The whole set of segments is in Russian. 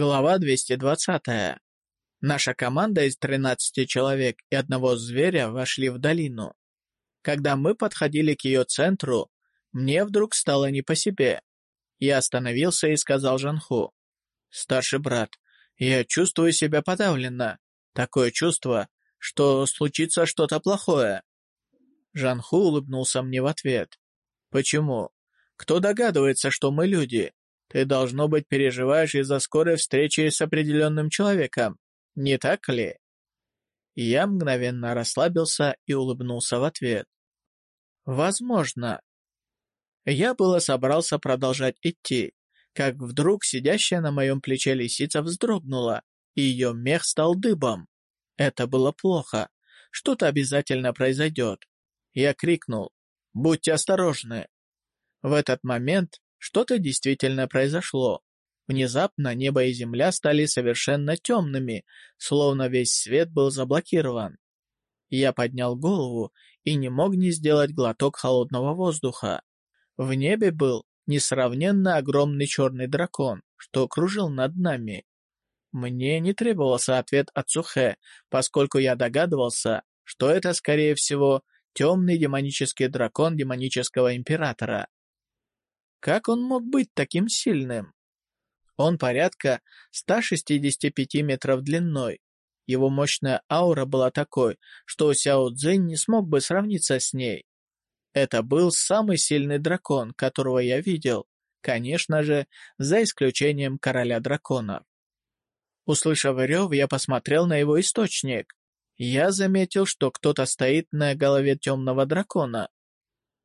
Глава 220. Наша команда из 13 человек и одного зверя вошли в долину. Когда мы подходили к ее центру, мне вдруг стало не по себе. Я остановился и сказал Жанху. «Старший брат, я чувствую себя подавленно. Такое чувство, что случится что-то плохое». Жанху улыбнулся мне в ответ. «Почему? Кто догадывается, что мы люди? Ты, должно быть, переживаешь из-за скорой встречи с определенным человеком, не так ли?» Я мгновенно расслабился и улыбнулся в ответ. «Возможно». Я было собрался продолжать идти, как вдруг сидящая на моем плече лисица вздрогнула, и ее мех стал дыбом. Это было плохо. Что-то обязательно произойдет. Я крикнул «Будьте осторожны!». В этот момент что-то действительно произошло. Внезапно небо и земля стали совершенно темными, словно весь свет был заблокирован. Я поднял голову и не мог не сделать глоток холодного воздуха. В небе был несравненно огромный черный дракон, что кружил над нами. Мне не требовался ответ от Сухэ, поскольку я догадывался, что это, скорее всего, темный демонический дракон демонического императора. Как он мог быть таким сильным? Он порядка 165 метров длиной. Его мощная аура была такой, что Сяо Цзинь не смог бы сравниться с ней. Это был самый сильный дракон, которого я видел, конечно же, за исключением короля драконов. Услышав рев, я посмотрел на его источник. Я заметил, что кто-то стоит на голове темного дракона.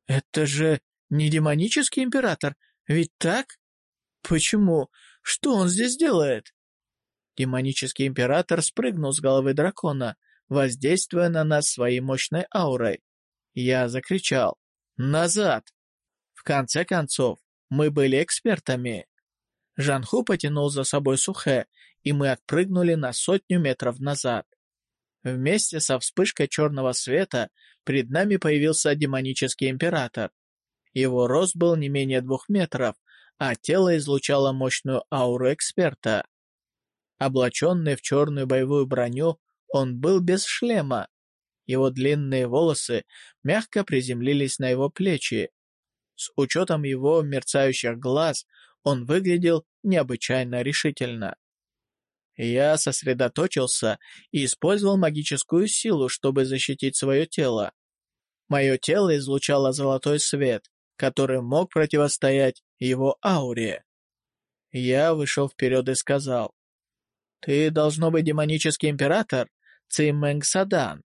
«Это же не демонический император, ведь так? Почему? Что он здесь делает? Демонический император спрыгнул с головы дракона, воздействуя на нас своей мощной аурой. Я закричал «Назад!». В конце концов, мы были экспертами. Жанху потянул за собой Сухэ, и мы отпрыгнули на сотню метров назад. Вместе со вспышкой черного света пред нами появился демонический император. Его рост был не менее двух метров, а тело излучало мощную ауру эксперта. Облаченный в черную боевую броню, он был без шлема. Его длинные волосы мягко приземлились на его плечи. С учетом его мерцающих глаз, он выглядел необычайно решительно. Я сосредоточился и использовал магическую силу, чтобы защитить свое тело. Мое тело излучало золотой свет, который мог противостоять его ауре. Я вышел вперед и сказал, «Ты, должно быть, демонический император Цимэнг Садан».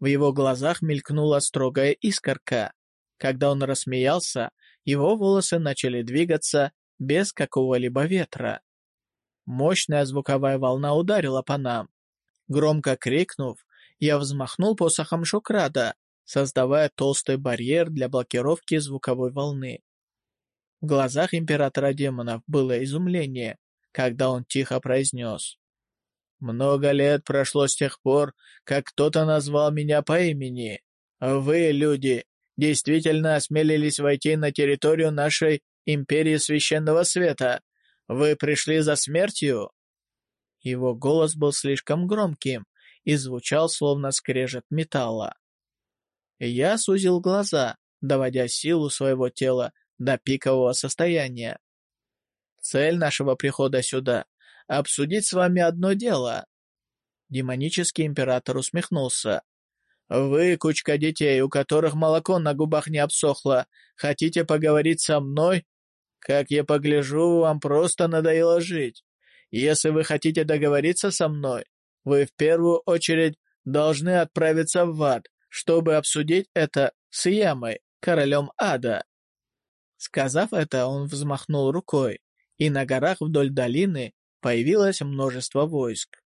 В его глазах мелькнула строгая искорка. Когда он рассмеялся, его волосы начали двигаться без какого-либо ветра. Мощная звуковая волна ударила по нам. Громко крикнув, я взмахнул посохом Шукрада, создавая толстый барьер для блокировки звуковой волны. В глазах императора демонов было изумление, когда он тихо произнес. «Много лет прошло с тех пор, как кто-то назвал меня по имени. Вы, люди, действительно осмелились войти на территорию нашей Империи Священного Света. Вы пришли за смертью?» Его голос был слишком громким и звучал словно скрежет металла. Я сузил глаза, доводя силу своего тела до пикового состояния. Цель нашего прихода сюда — обсудить с вами одно дело. Демонический император усмехнулся. «Вы, кучка детей, у которых молоко на губах не обсохло, хотите поговорить со мной? Как я погляжу, вам просто надоело жить. Если вы хотите договориться со мной, вы в первую очередь должны отправиться в ад, чтобы обсудить это с Ямой, королем ада. Сказав это, он взмахнул рукой, и на горах вдоль долины появилось множество войск.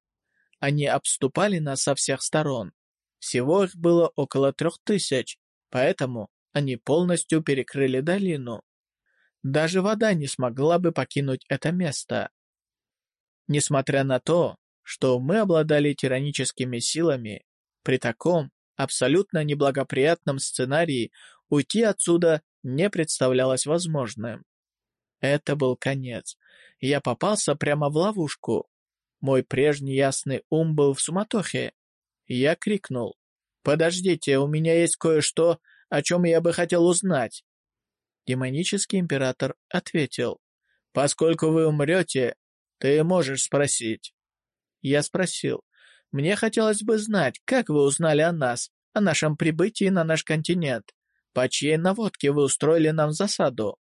Они обступали нас со всех сторон. Всего их было около трех тысяч, поэтому они полностью перекрыли долину. Даже вода не смогла бы покинуть это место. Несмотря на то, что мы обладали тираническими силами, при таком абсолютно неблагоприятном сценарии уйти отсюда не представлялось возможным. Это был конец. я попался прямо в ловушку. Мой прежний ясный ум был в суматохе. Я крикнул. «Подождите, у меня есть кое-что, о чем я бы хотел узнать». Демонический император ответил. «Поскольку вы умрете, ты можешь спросить». Я спросил. «Мне хотелось бы знать, как вы узнали о нас, о нашем прибытии на наш континент. По чьей наводке вы устроили нам засаду?»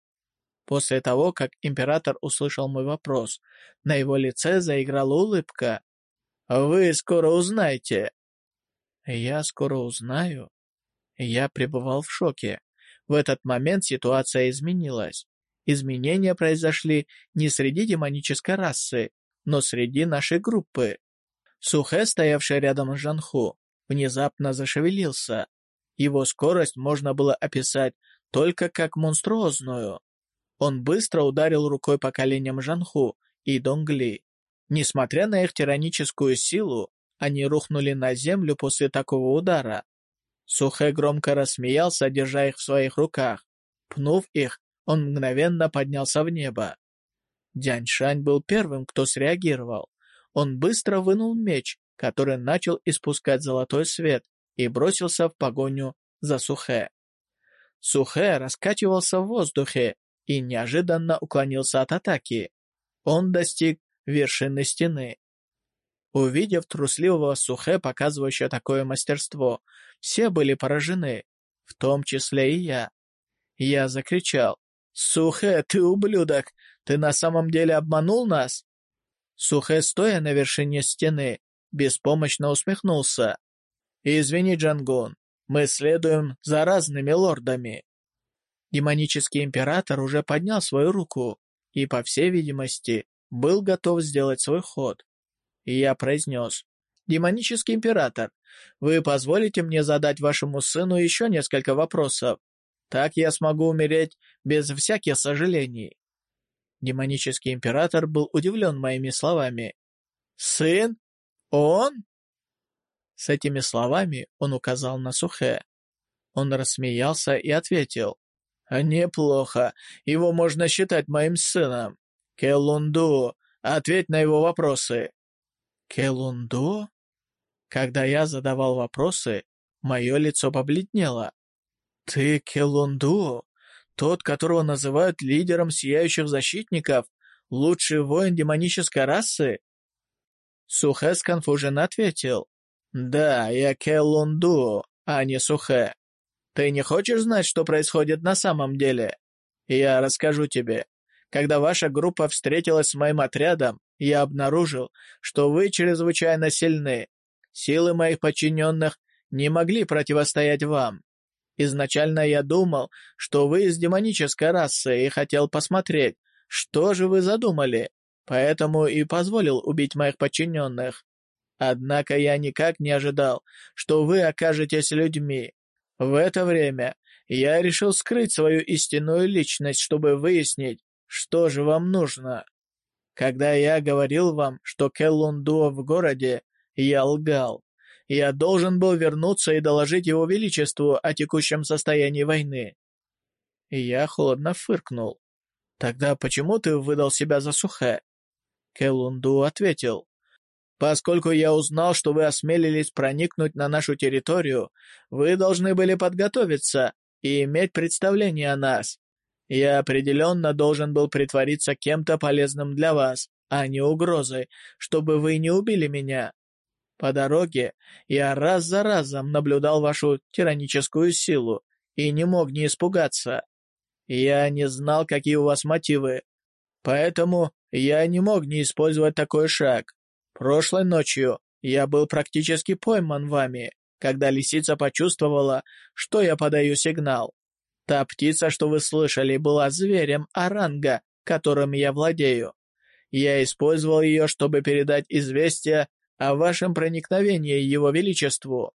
После того, как император услышал мой вопрос, на его лице заиграла улыбка. «Вы скоро узнаете». «Я скоро узнаю?» Я пребывал в шоке. В этот момент ситуация изменилась. Изменения произошли не среди демонической расы, но среди нашей группы. Сухэ, стоявший рядом с Жанху, внезапно зашевелился. Его скорость можно было описать только как монструозную. Он быстро ударил рукой по коленям Жанху и Донгли. Несмотря на их тираническую силу, они рухнули на землю после такого удара. Сухэ громко рассмеялся, держа их в своих руках. Пнув их, он мгновенно поднялся в небо. Дяньшань был первым, кто среагировал. Он быстро вынул меч, который начал испускать золотой свет, и бросился в погоню за Сухэ. Сухэ раскачивался в воздухе и неожиданно уклонился от атаки. Он достиг вершины стены. Увидев трусливого Сухэ, показывающего такое мастерство, все были поражены, в том числе и я. Я закричал, «Сухэ, ты ублюдок! Ты на самом деле обманул нас?» Сухэ, стоя на вершине стены, беспомощно усмехнулся. «Извини, Джангун, мы следуем за разными лордами». Демонический император уже поднял свою руку и, по всей видимости, был готов сделать свой ход. И я произнес, «Демонический император, вы позволите мне задать вашему сыну еще несколько вопросов? Так я смогу умереть без всяких сожалений». Демонический император был удивлен моими словами. «Сын? Он?» С этими словами он указал на Сухе. Он рассмеялся и ответил. «Неплохо. Его можно считать моим сыном. Келунду, ответь на его вопросы». «Келунду?» Когда я задавал вопросы, мое лицо побледнело. «Ты Келунду? Тот, которого называют лидером сияющих защитников? Лучший воин демонической расы?» Сухэ сконфуженно ответил. «Да, я Келунду, а не Сухэ. Ты не хочешь знать, что происходит на самом деле? Я расскажу тебе. Когда ваша группа встретилась с моим отрядом, я обнаружил, что вы чрезвычайно сильны. Силы моих подчиненных не могли противостоять вам. Изначально я думал, что вы из демонической расы и хотел посмотреть, что же вы задумали, поэтому и позволил убить моих подчиненных. Однако я никак не ожидал, что вы окажетесь людьми. В это время я решил скрыть свою истинную личность, чтобы выяснить, что же вам нужно. Когда я говорил вам, что Келлундуа в городе, я лгал. Я должен был вернуться и доложить его величеству о текущем состоянии войны. Я холодно фыркнул. «Тогда почему ты выдал себя за Сухэ?» Келунду ответил. «Поскольку я узнал, что вы осмелились проникнуть на нашу территорию, вы должны были подготовиться и иметь представление о нас. Я определенно должен был притвориться кем-то полезным для вас, а не угрозой, чтобы вы не убили меня. По дороге я раз за разом наблюдал вашу тираническую силу и не мог не испугаться. Я не знал, какие у вас мотивы, поэтому я не мог не использовать такой шаг. Прошлой ночью я был практически пойман вами, когда лисица почувствовала, что я подаю сигнал. Та птица, что вы слышали, была зверем оранга, которым я владею. Я использовал ее, чтобы передать известие о вашем проникновении его величеству.